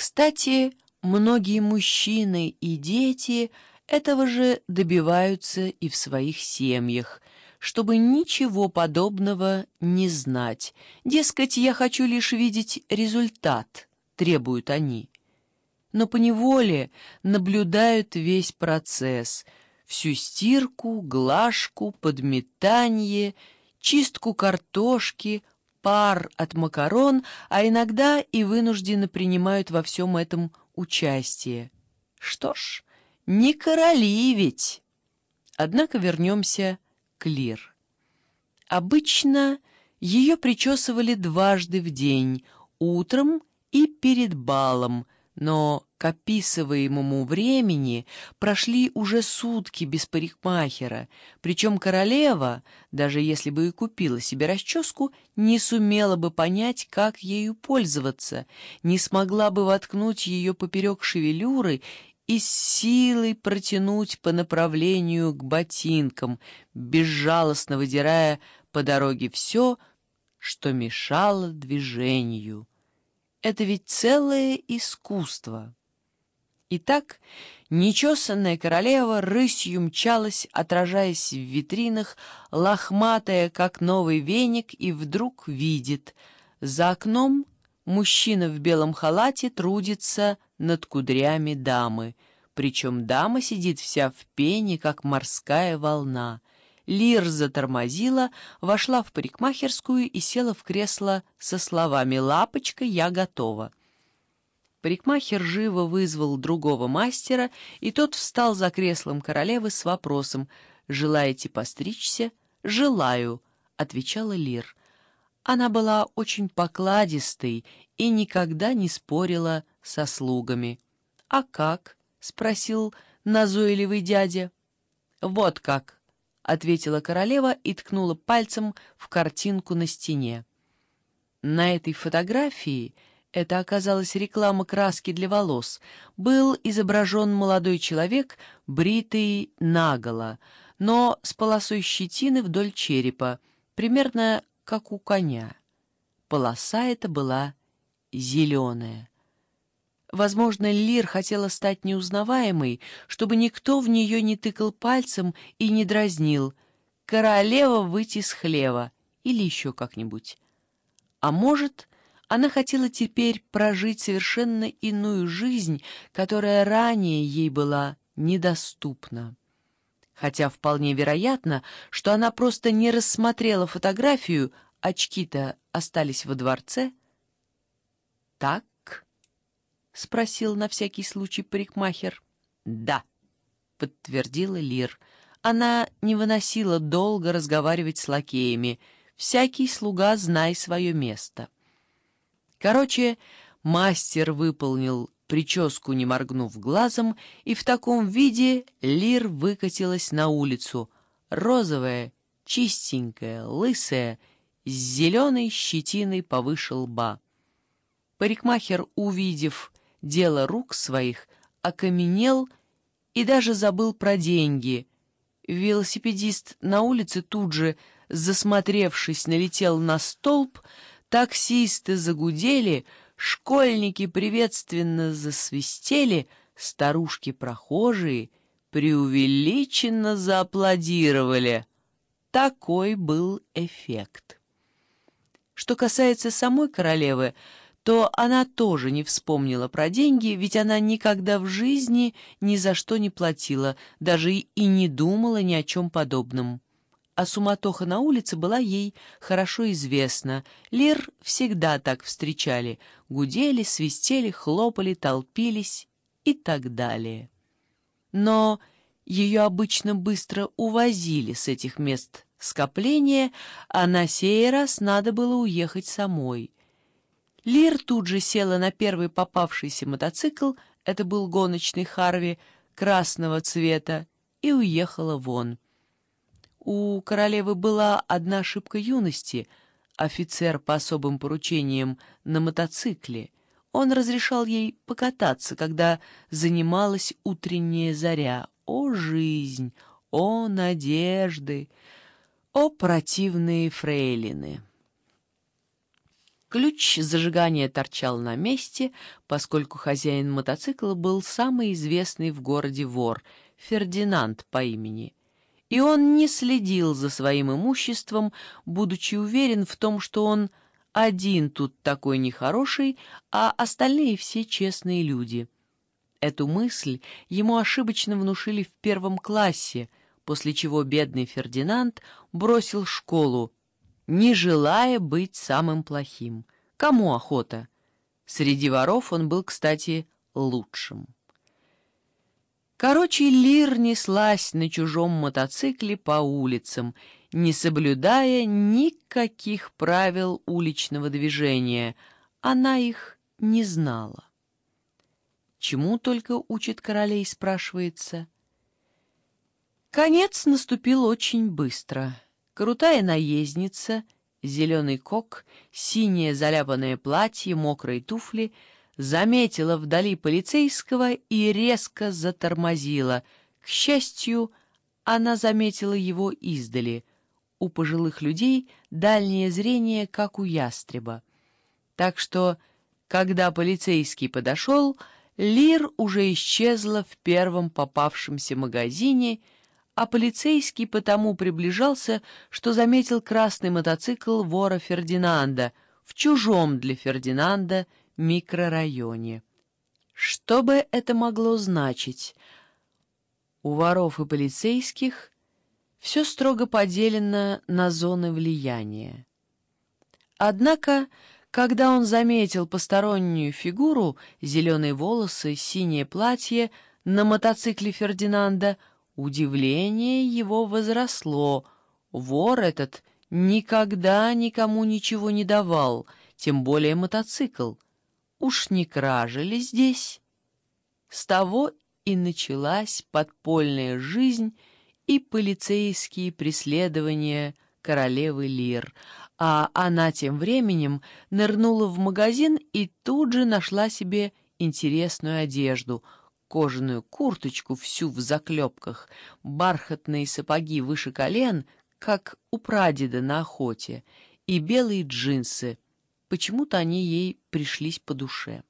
Кстати, многие мужчины и дети этого же добиваются и в своих семьях, чтобы ничего подобного не знать. Дескать, я хочу лишь видеть результат, требуют они. Но поневоле наблюдают весь процесс, всю стирку, глажку, подметание, чистку картошки, пар от макарон, а иногда и вынужденно принимают во всем этом участие. Что ж, не короли ведь. Однако вернемся к Лир. Обычно ее причесывали дважды в день, утром и перед балом, но к описываемому времени прошли уже сутки без парикмахера, причем королева, даже если бы и купила себе расческу, не сумела бы понять, как ею пользоваться, не смогла бы воткнуть ее поперек шевелюры и силой протянуть по направлению к ботинкам, безжалостно выдирая по дороге все, что мешало движению. Это ведь целое искусство. Итак, нечесанная королева рысью мчалась, отражаясь в витринах, лохматая, как новый веник, и вдруг видит. За окном мужчина в белом халате трудится над кудрями дамы. Причем дама сидит вся в пене, как морская волна. Лир затормозила, вошла в парикмахерскую и села в кресло со словами «Лапочка, я готова». Парикмахер живо вызвал другого мастера, и тот встал за креслом королевы с вопросом «Желаете постричься?» «Желаю», — отвечала Лир. Она была очень покладистой и никогда не спорила со слугами. «А как?» — спросил назойливый дядя. «Вот как», — ответила королева и ткнула пальцем в картинку на стене. На этой фотографии — это оказалась реклама краски для волос, был изображен молодой человек, бритый наголо, но с полосой щетины вдоль черепа, примерно как у коня. Полоса эта была зеленая. Возможно, Лир хотела стать неузнаваемой, чтобы никто в нее не тыкал пальцем и не дразнил «королева выйти с хлева» или еще как-нибудь. А может, она хотела теперь прожить совершенно иную жизнь, которая ранее ей была недоступна. Хотя вполне вероятно, что она просто не рассмотрела фотографию, очки-то остались во дворце. «Так?» — спросил на всякий случай парикмахер. «Да», — подтвердила Лир. Она не выносила долго разговаривать с лакеями. «Всякий слуга, знай свое место». Короче, мастер выполнил прическу, не моргнув глазом, и в таком виде Лир выкатилась на улицу, розовая, чистенькая, лысая, с зеленой щетиной повыше лба. Парикмахер, увидев дело рук своих, окаменел и даже забыл про деньги. Велосипедист на улице тут же, засмотревшись, налетел на столб, Таксисты загудели, школьники приветственно засвистели, старушки-прохожие преувеличенно зааплодировали. Такой был эффект. Что касается самой королевы, то она тоже не вспомнила про деньги, ведь она никогда в жизни ни за что не платила, даже и не думала ни о чем подобном а суматоха на улице была ей хорошо известна. Лир всегда так встречали, гудели, свистели, хлопали, толпились и так далее. Но ее обычно быстро увозили с этих мест скопления, а на сей раз надо было уехать самой. Лир тут же села на первый попавшийся мотоцикл, это был гоночный Харви, красного цвета, и уехала вон. У королевы была одна ошибка юности — офицер по особым поручениям на мотоцикле. Он разрешал ей покататься, когда занималась утренняя заря. О, жизнь! О, надежды! О, противные фрейлины! Ключ зажигания торчал на месте, поскольку хозяин мотоцикла был самый известный в городе вор — Фердинанд по имени. И он не следил за своим имуществом, будучи уверен в том, что он один тут такой нехороший, а остальные все честные люди. Эту мысль ему ошибочно внушили в первом классе, после чего бедный Фердинанд бросил школу, не желая быть самым плохим. Кому охота? Среди воров он был, кстати, лучшим. Короче, Лир неслась на чужом мотоцикле по улицам, не соблюдая никаких правил уличного движения. Она их не знала. Чему только учит королей, спрашивается. Конец наступил очень быстро — Крутая наездница, зеленый кок, синее заляпанное платье, мокрые туфли заметила вдали полицейского и резко затормозила. К счастью, она заметила его издали. У пожилых людей дальнее зрение, как у ястреба. Так что, когда полицейский подошел, Лир уже исчезла в первом попавшемся магазине — а полицейский потому приближался, что заметил красный мотоцикл вора Фердинанда в чужом для Фердинанда микрорайоне. Что бы это могло значить? У воров и полицейских все строго поделено на зоны влияния. Однако, когда он заметил постороннюю фигуру, зеленые волосы, синее платье на мотоцикле Фердинанда — Удивление его возросло. Вор этот никогда никому ничего не давал, тем более мотоцикл. Уж не кража ли здесь? С того и началась подпольная жизнь и полицейские преследования королевы Лир, а она тем временем нырнула в магазин и тут же нашла себе интересную одежду — кожаную курточку всю в заклепках, бархатные сапоги выше колен, как у прадеда на охоте, и белые джинсы. Почему-то они ей пришлись по душе.